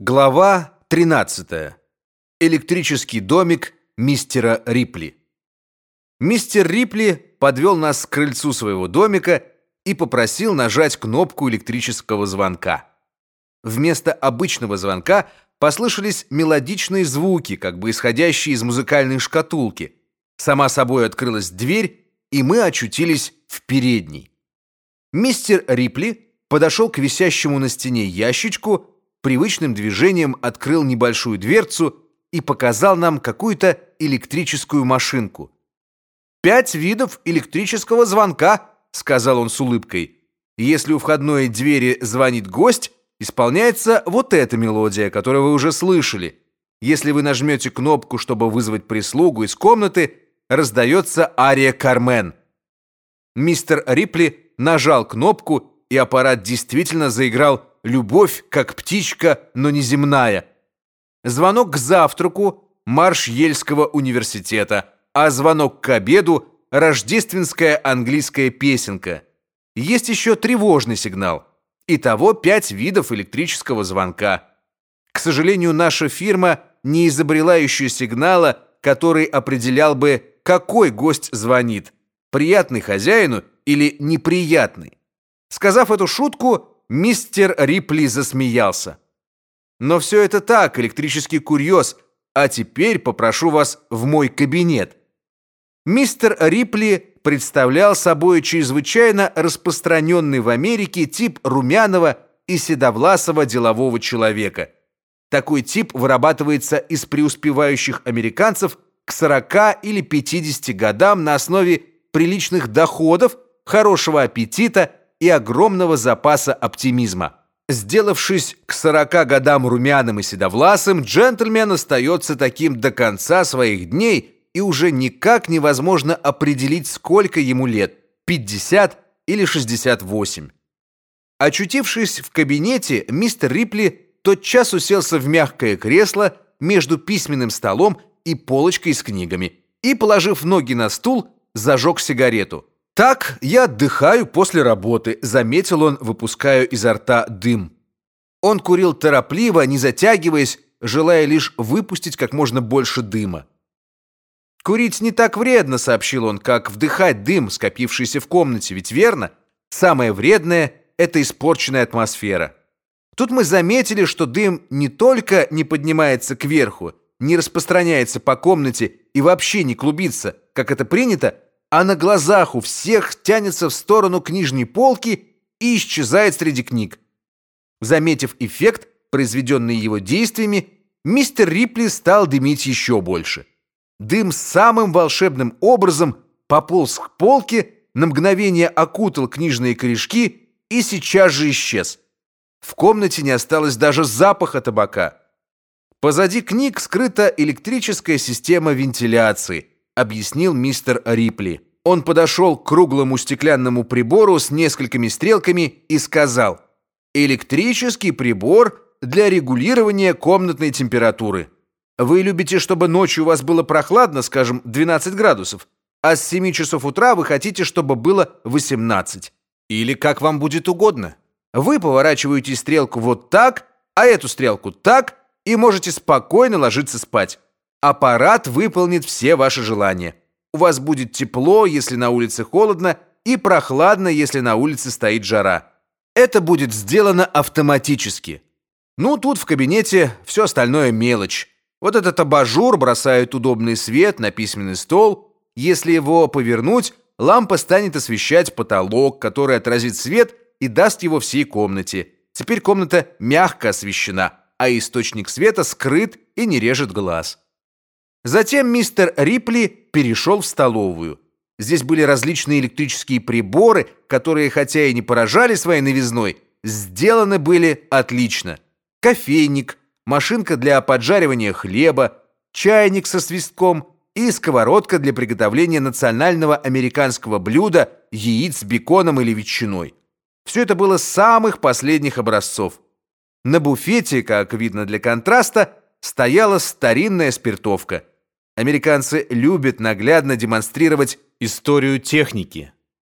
Глава 13. Электрический домик мистера Рипли. Мистер Рипли подвел нас к крыльцу своего домика и попросил нажать кнопку электрического звонка. Вместо обычного звонка послышались мелодичные звуки, как бы исходящие из музыкальной шкатулки. Сама собой открылась дверь, и мы очутились в передней. Мистер Рипли подошел к висящему на стене ящичку привычным движением открыл небольшую дверцу и показал нам какую-то электрическую машинку. «Пять видов электрического звонка», — сказал он с улыбкой. «Если у входной двери звонит гость, исполняется вот эта мелодия, которую вы уже слышали. Если вы нажмете кнопку, чтобы вызвать прислугу из комнаты, раздается ария Кармен». Мистер Рипли нажал кнопку, и аппарат действительно заиграл любовь, как птичка, но не земная. Звонок к завтраку марш Ельского университета, а звонок к обеду рождественская английская песенка. Есть еще тревожный сигнал. Итого пять видов электрического звонка. К сожалению, наша фирма не изобрела еще сигнала, который определял бы, какой гость звонит: приятный хозяину или неприятный. Сказав эту шутку, Мистер Рипли засмеялся. Но все это так, электрический курьез. А теперь попрошу вас в мой кабинет. Мистер Рипли представлял собой чрезвычайно распространенный в Америке тип румяного и седовласого делового человека. Такой тип вырабатывается из преуспевающих американцев к 40 или 50 годам на основе приличных доходов, хорошего аппетита и огромного запаса оптимизма. Сделавшись к 40 годам румяным и седовласым, джентльмен остается таким до конца своих дней, и уже никак невозможно определить, сколько ему лет: 50 или 68. Очутившись в кабинете, мистер Рипли тотчас уселся в мягкое кресло между письменным столом и полочкой с книгами и, положив ноги на стул, зажег сигарету. Так я отдыхаю после работы, заметил он, выпуская изо рта дым. Он курил торопливо, не затягиваясь, желая лишь выпустить как можно больше дыма. Курить не так вредно, сообщил он, как вдыхать дым, скопившийся в комнате, ведь верно? Самое вредное это испорченная атмосфера. Тут мы заметили, что дым не только не поднимается кверху, не распространяется по комнате и вообще не клубится, как это принято, а на глазах у всех тянется в сторону книжной полки и исчезает среди книг. Заметив эффект, произведенный его действиями, мистер Рипли стал дымить еще больше. Дым самым волшебным образом пополз к полке, на мгновение окутал книжные корешки и сейчас же исчез. В комнате не осталось даже запаха табака. Позади книг скрыта электрическая система вентиляции – объяснил мистер Рипли. Он подошел к круглому стеклянному прибору с несколькими стрелками и сказал: "Электрический прибор для регулирования комнатной температуры. Вы любите, чтобы ночью у вас было прохладно, скажем, 12 градусов, а с 7 часов утра вы хотите, чтобы было 18. Или как вам будет угодно. Вы поворачиваете стрелку вот так, а эту стрелку так, и можете спокойно ложиться спать. Аппарат выполнит все ваши желания. У вас будет тепло, если на улице холодно, и прохладно, если на улице стоит жара. Это будет сделано автоматически. Ну, тут в кабинете все остальное мелочь. Вот этот абажур бросает удобный свет на письменный стол. Если его повернуть, лампа станет освещать потолок, который отразит свет и даст его всей комнате. Теперь комната мягко освещена, а источник света скрыт и не режет глаз. Затем мистер Рипли перешел в столовую. Здесь были различные электрические приборы, которые, хотя и не поражали своей новизной, сделаны были отлично. Кофейник, машинка для поджаривания хлеба, чайник со свистком и сковородка для приготовления национального американского блюда яиц с беконом или ветчиной. Все это было самых последних образцов. На буфете, как видно для контраста, стояла старинная спиртовка – Американцы любят наглядно демонстрировать историю техники.